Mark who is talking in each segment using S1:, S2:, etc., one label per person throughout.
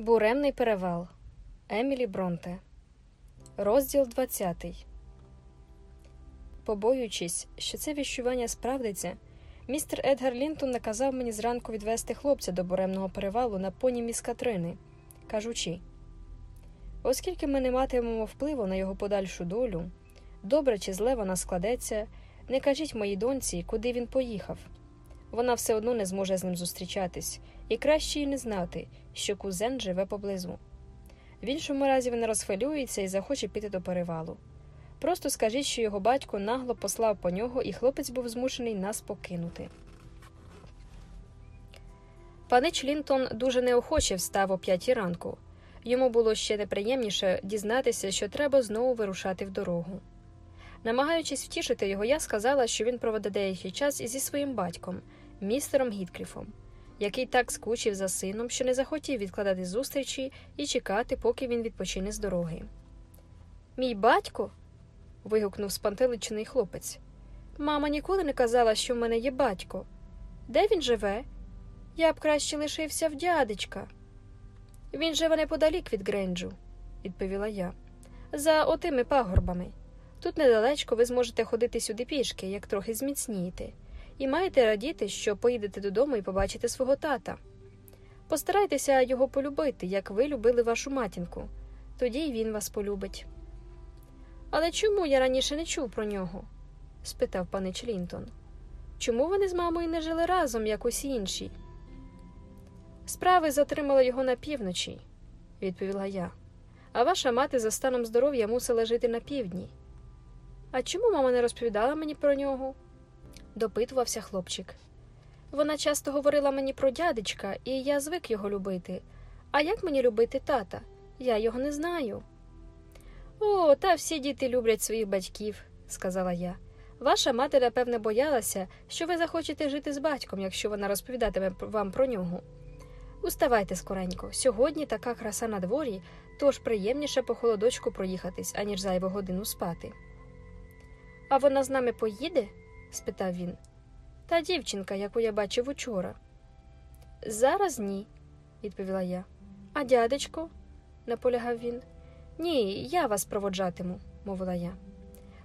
S1: Буремний перевал Емілі Бронте. Розділ 20. Побоюючись, що це віщування справдиться, містер Едгар Лінтон наказав мені зранку відвести хлопця до буремного перевалу на поні міс Катрини, кажучи оскільки ми не матимемо впливу на його подальшу долю, добре чи зле вона складеться, не кажіть моїй доньці, куди він поїхав. Вона все одно не зможе з ним зустрічатись, і краще й не знати, що кузен живе поблизу. В іншому разі він розхвилюється і захоче піти до перевалу. Просто скажіть, що його батько нагло послав по нього, і хлопець був змушений нас покинути. Панич Лінтон дуже неохоче встав о п'ятій ранку. Йому було ще неприємніше дізнатися, що треба знову вирушати в дорогу. Намагаючись втішити його, я сказала, що він проведе деякий час зі своїм батьком, містером Гіткліфом, який так скучив за сином, що не захотів відкладати зустрічі і чекати, поки він відпочине з дороги. Мій батько. вигукнув спантеличений хлопець. Мама ніколи не казала, що в мене є батько. Де він живе? Я б краще лишився в дядечка. Він живе неподалік від Гренджу, відповіла я, за отими пагорбами. Тут недалечко ви зможете ходити сюди пішки, як трохи зміцнієте, і маєте радіти, що поїдете додому і побачите свого тата. Постарайтеся його полюбити, як ви любили вашу матінку, тоді й він вас полюбить. Але чому я раніше не чув про нього? спитав панич Лінтон. Чому вони з мамою не жили разом, як усі інші? Справи затримали його на півночі, відповіла я, а ваша мати за станом здоров'я мусила жити на півдні. А чому мама не розповідала мені про нього? допитувався хлопчик. Вона часто говорила мені про дядечка, і я звик його любити. А як мені любити тата? Я його не знаю. О, та всі діти люблять своїх батьків, сказала я. Ваша мати, напевне, боялася, що ви захочете жити з батьком, якщо вона розповідатиме вам про нього. Уставайте скоренько. Сьогодні така краса на дворі, тож приємніше по холодочку проїхатись, аніж зайву годину спати. А вона з нами поїде? спитав він. Та дівчинка, яку я бачив учора. Зараз ні, відповіла я. А дядечко? наполягав він. Ні, я вас проводжатиму, мовила я.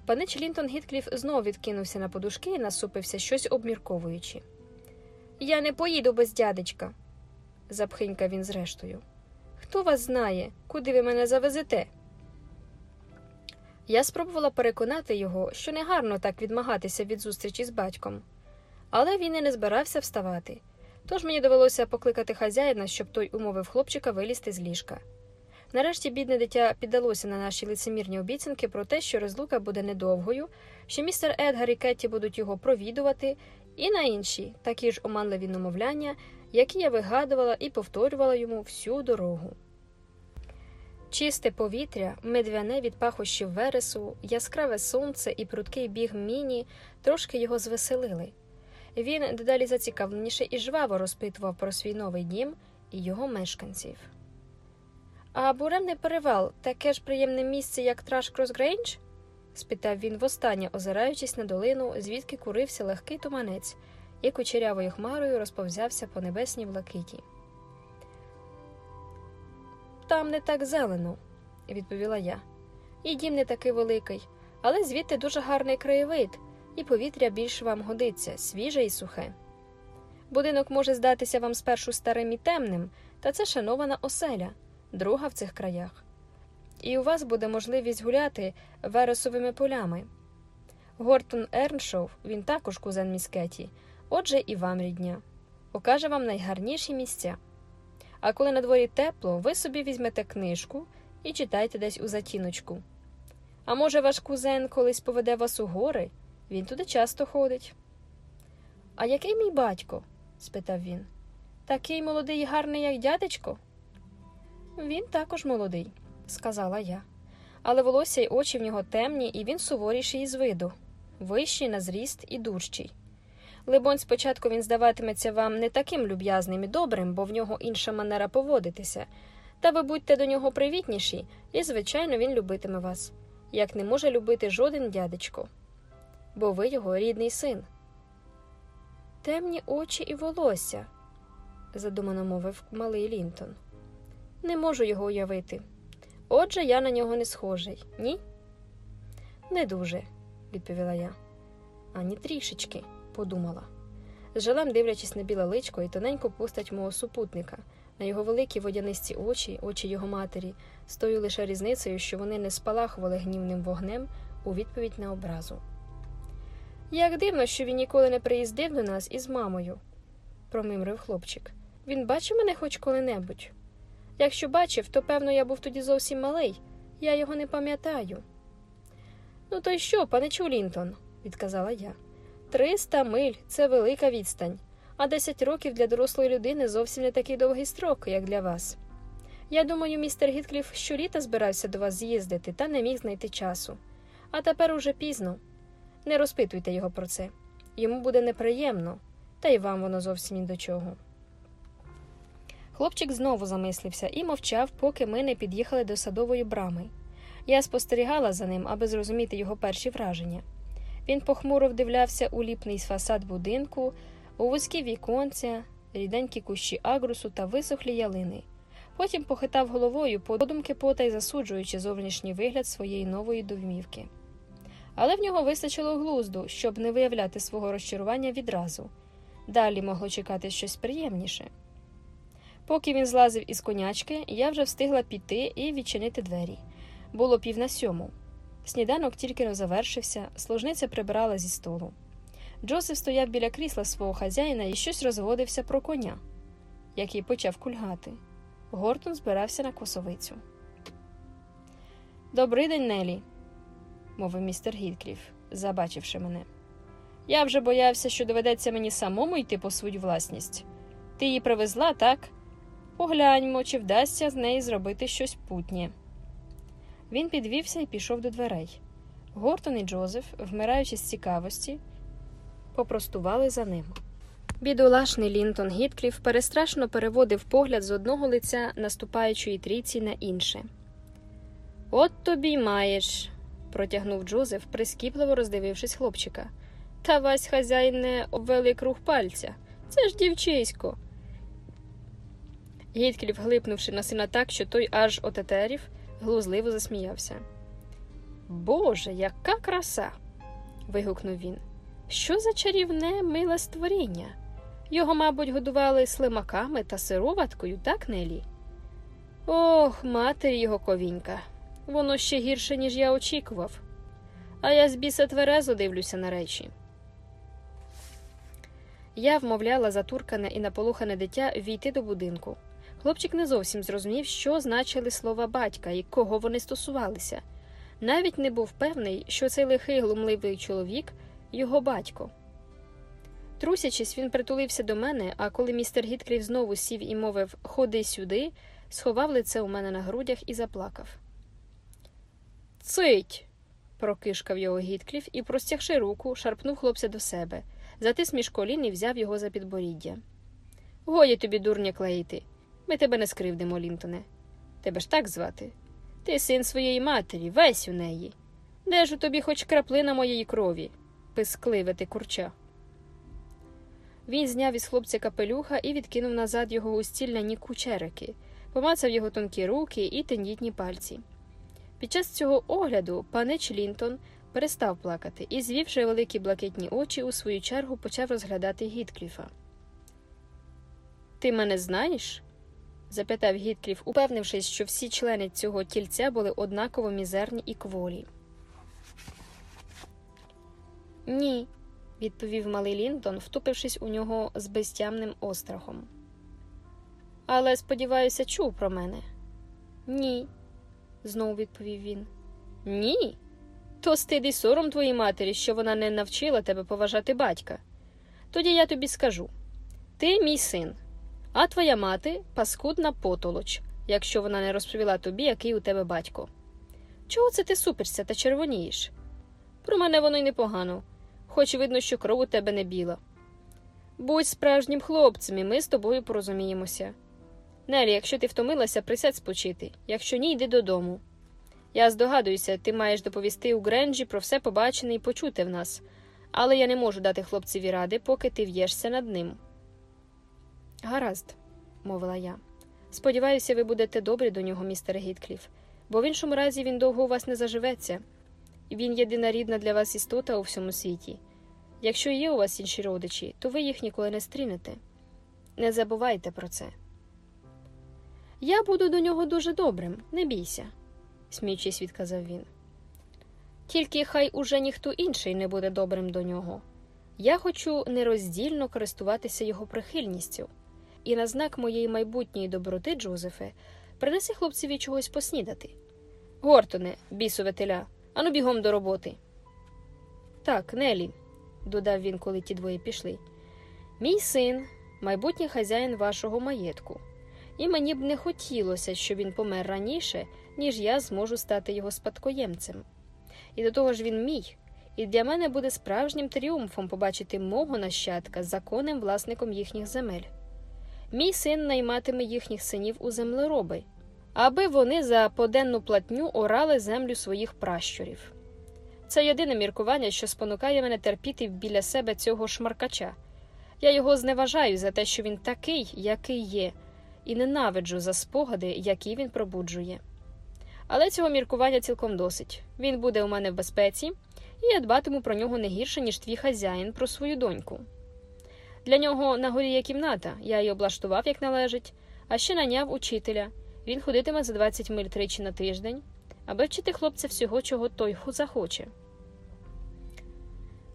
S1: Панич Лінтон Гіткліф знову відкинувся на подушки і насупився, щось обмірковуючи. Я не поїду без дядечка, запхинькав він зрештою. Хто вас знає, куди ви мене завезете? Я спробувала переконати його, що негарно так відмагатися від зустрічі з батьком, але він і не збирався вставати, тож мені довелося покликати хазяїна, щоб той умовив хлопчика вилізти з ліжка. Нарешті бідне дитя піддалося на наші лицемірні обіцянки про те, що розлука буде недовгою, що містер Едгар і Кетті будуть його провідувати, і на інші такі ж оманливі намовляння, які я вигадувала і повторювала йому всю дорогу. Чисте повітря, медвяне від пахощів вересу, яскраве сонце і прудкий біг міні трошки його звеселили. Він дедалі зацікавленіше і жваво розпитував про свій новий дім і його мешканців. А буремний перевал таке ж приємне місце, як Траш Кросгрейндж? спитав він востаннє, озираючись на долину, звідки курився легкий туманець, і кучерявою хмарою розповзявся по небесній блакиті. Там не так зелено, відповіла я. І дім не такий великий, але звідти дуже гарний краєвид, і повітря більш вам годиться, свіже і сухе. Будинок може здатися вам спершу старим і темним, та це шанована оселя, друга в цих краях. І у вас буде можливість гуляти вересовими полями. Гортон Ерншоу, він також кузен міскеті, отже, і вам рідня, покаже вам найгарніші місця. А коли на дворі тепло, ви собі візьмете книжку і читайте десь у затіночку. А може, ваш кузен колись поведе вас у гори, він туди часто ходить. А який мій батько? спитав він. Такий молодий і гарний, як дядечко? Він також молодий, сказала я. Але волосся й очі в нього темні, і він суворіший із виду, вищий на зріст і дужчий. Либонь, спочатку він здаватиметься вам не таким люб'язним і добрим, бо в нього інша манера поводитися, та ви будьте до нього привітніші, і, звичайно, він любитиме вас, як не може любити жоден дядечко, бо ви його рідний син. Темні очі і волосся, задумано мовив малий Лінтон. Не можу його уявити. Отже, я на нього не схожий, ні? Не дуже, відповіла я. Ані трішечки, подумала. З жалем дивлячись на біле личко і тоненьку постать мого супутника, на його великі водянисті очі, очі його матері, з тою лише різницею, що вони не спалахували гнівним вогнем у відповідь на образу. Як дивно, що він ніколи не приїздив до нас із мамою, промимрив хлопчик. Він бачив мене хоч коли-небудь. Якщо бачив, то певно я був тоді зовсім малий, я його не пам'ятаю. Ну, то й що, пане Чулінтон, відказала я. Триста миль це велика відстань, а десять років для дорослої людини зовсім не такий довгий строк, як для вас. Я думаю, містер Гіткліф щоліта збирався до вас з'їздити та не міг знайти часу. А тепер уже пізно. Не розпитуйте його про це. Йому буде неприємно, та й вам воно зовсім ні до чого. Хлопчик знову замислився і мовчав, поки ми не під'їхали до садової брами. Я спостерігала за ним, аби зрозуміти його перші враження. Він похмуро вдивлявся у ліпний фасад будинку, у вузькі віконця, ріденькі кущі агрусу та висохлі ялини. Потім похитав головою, подумки потай засуджуючи зовнішній вигляд своєї нової домівки. Але в нього вистачило глузду, щоб не виявляти свого розчарування відразу. Далі могло чекати щось приємніше. Поки він злазив із конячки, я вже встигла піти і відчинити двері. Було пів на сьому. Сніданок тільки не завершився, служниця прибирала зі столу. Джосеф стояв біля крісла свого хазяїна і щось розводився про коня, який почав кульгати. Гортон збирався на косовицю. «Добрий день, Нелі», – мовив містер Гіткліф, забачивши мене. Я вже боявся, що доведеться мені самому йти по свою власність. Ти її привезла, так? Погляньмо, чи вдасться з неї зробити щось путнє. Він підвівся і пішов до дверей. Гортон і Джозеф, вмираючи з цікавості, попростували за ним. Бідолашний Лінтон Гіткліф перестрашно переводив погляд з одного лиця наступаючої трійці на інше. От тобі маєш, протягнув Джозеф, прискіпливо роздивившись хлопчика. Та вась хазяїн не обвели круг пальця. Це ж дівчисько. Гіткліф, глипнувши на сина так, що той аж отетерів, глузливо засміявся. Боже, яка краса. вигукнув він. Що за чарівне миле створіння? Його, мабуть, годували слимаками та сироваткою, так, Нелі? Ох, матері його ковінька. Воно ще гірше, ніж я очікував. А я з біса тверезо дивлюся на речі. Я вмовляла затуркане і наполухане дитя війти до будинку. Хлопчик не зовсім зрозумів, що значили слова батька і кого вони стосувалися. Навіть не був певний, що цей лихий глумливий чоловік його батько. Трусячись, він притулився до мене, а коли містер Гіткліф знову сів і мовив Ходи сюди, сховав лице у мене на грудях і заплакав. Цить. прокишкав його Гіткліф і, простягши руку, шарпнув хлопця до себе, затис між колін і взяв його за підборіддя. Годі тобі, дурня, клеїти. Ми тебе не скривдимо, Лінтоне. Тебе ж так звати. Ти син своєї матері, весь у неї. Де ж у тобі хоч краплина моєї крові? Пискливе ти курча. Він зняв із хлопця капелюха і відкинув назад його устільняні кучерики, помацав його тонкі руки і тендітні пальці. Під час цього огляду панич Лінтон перестав плакати і, звівши великі блакитні очі, у свою чергу почав розглядати Гіткліфа. Ти мене знаєш? Запитав Гіткліф, упевнившись, що всі члени цього тільця були однаково мізерні і кволі. Ні, відповів малий Лінтон, втупившись у нього з безтямним острахом. Але, сподіваюся, чув про мене. Ні, знову відповів він. Ні. То стиди сором твоїй матері, що вона не навчила тебе поважати батька. Тоді я тобі скажу ти мій син, а твоя мати паскудна потолоч, якщо вона не розповіла тобі, який у тебе батько. Чого це ти супишся та червонієш? Про мене воно й непогано, хоч видно, що кров у тебе не біла. Будь справжнім хлопцем, і ми з тобою порозуміємося. Нелі, якщо ти втомилася, присядь спочити, якщо ні, йди додому. Я здогадуюся, ти маєш доповісти у Гренджі про все побачене і почуте в нас, але я не можу дати хлопцеві ради, поки ти в'єшся над ним. Гаразд, мовила я. Сподіваюся, ви будете добрі до нього, містер Гіткліф, бо в іншому разі він довго у вас не заживеться. Він єдина рідна для вас істота у всьому світі. Якщо є у вас інші родичі, то ви їх ніколи не стрінете. Не забувайте про це. Я буду до нього дуже добрим, не бійся, сміючись, відказав він. Тільки хай уже ніхто інший не буде добрим до нього. Я хочу нероздільно користуватися його прихильністю, і на знак моєї майбутньої доброти, Джозефе, принеси хлопцеві чогось поснідати. Гортоне, бісове теля, ану бігом до роботи. Так, Нелі, додав він, коли ті двоє пішли. Мій син, майбутній хазяїн вашого маєтку, і мені б не хотілося, щоб він помер раніше, ніж я зможу стати його спадкоємцем. І до того ж він мій, і для мене буде справжнім тріумфом побачити мого нащадка законним власником їхніх земель. Мій син найматиме їхніх синів у землероби, аби вони за поденну платню орали землю своїх пращурів. Це єдине міркування, що спонукає мене терпіти біля себе цього шмаркача. Я його зневажаю за те, що він такий, який є, і ненавиджу за спогади, які він пробуджує. Але цього міркування цілком досить. Він буде у мене в безпеці, і я дбатиму про нього не гірше, ніж твій хазяїн про свою доньку. Для нього на горі є кімната, я її облаштував як належить, а ще наняв учителя. Він ходитиме за 20 миль тричі на тиждень, аби вчити хлопця всього, чого той захоче.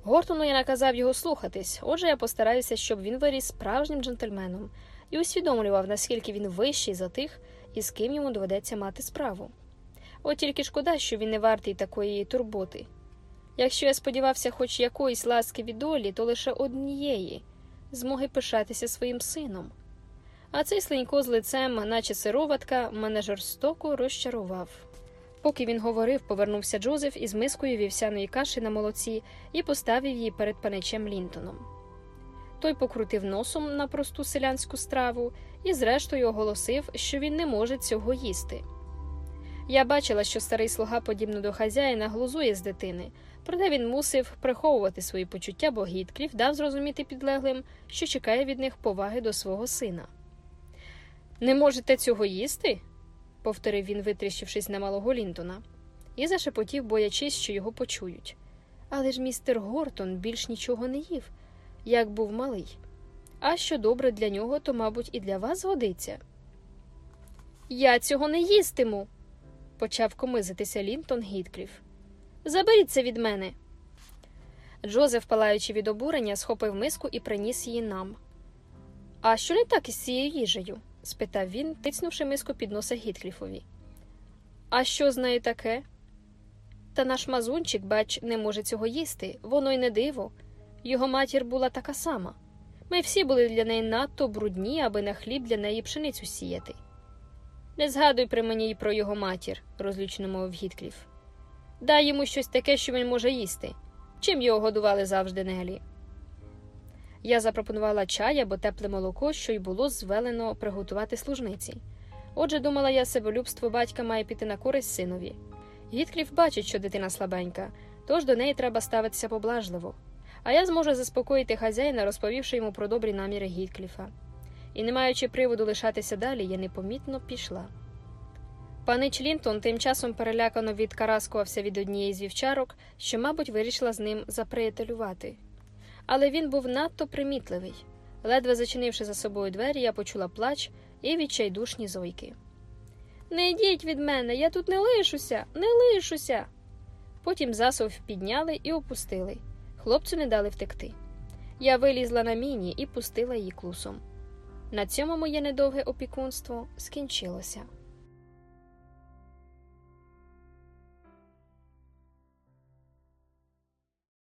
S1: Гортону я наказав його слухатись, отже, я постараюся, щоб він виріс справжнім джентльменом і усвідомлював, наскільки він вищий за тих, із ким йому доведеться мати справу. От тільки шкода, що він не вартий такої турботи. Якщо я сподівався хоч якоїсь ласки від долі, то лише однієї змоги пишатися своїм сином. А цей слинько з лицем, наче сироватка, мене жорстоко розчарував. Поки він говорив, повернувся Джозеф із мискою вівсяної каші на молоці і поставив її перед паничем Лінтоном. Той покрутив носом на просту селянську страву і, зрештою, оголосив, що він не може цього їсти. Я бачила, що старий слуга, подібно до хазяїна, глузує з дитини, проте він мусив приховувати свої почуття, бо Гіткліф дав зрозуміти підлеглим, що чекає від них поваги до свого сина. Не можете цього їсти? повторив він, витріщившись на малого Лінтона, і зашепотів, боячись, що його почують. Але ж містер Гортон більш нічого не їв, як був малий. А що добре для нього, то, мабуть, і для вас годиться. Я цього не їстиму, почав комизитися Лінтон Гіткліф. Заберіться від мене. Джозеф, палаючи від обурення, схопив миску і приніс її нам. А що не так із цією їжею? спитав він, тицнувши миску під носа Гіткліфові. А що з нею таке? Та наш мазунчик, бач, не може цього їсти, воно й не диво. Його матір була така сама. Ми всі були для неї надто брудні, аби на хліб для неї пшеницю сіяти. Не згадуй при мені й про його матір, розлючено мовив Гіткліф. Дай йому щось таке, що він може їсти. Чим його годували завжди Нелі. Я запропонувала чай або тепле молоко, що й було звелено приготувати служниці. Отже, думала я, себелюбство батька має піти на користь синові. Гіткліф бачить, що дитина слабенька, тож до неї треба ставитися поблажливо. А я зможу заспокоїти хазяїна, розповівши йому про добрі наміри Гіткліфа. І, не маючи приводу лишатися далі, я непомітно пішла. Панич Лінтон тим часом перелякано відкараскувався від однієї з вівчарок, що, мабуть, вирішила з ним заприятелювати. Але він був надто примітливий. Ледве зачинивши за собою двері, я почула плач і відчайдушні зойки. Не йдіть від мене, я тут не лишуся, не лишуся. Потім засов підняли і опустили. Хлопцю не дали втекти. Я вилізла на міні і пустила її клусом. На цьому моє недовге опікунство скінчилося.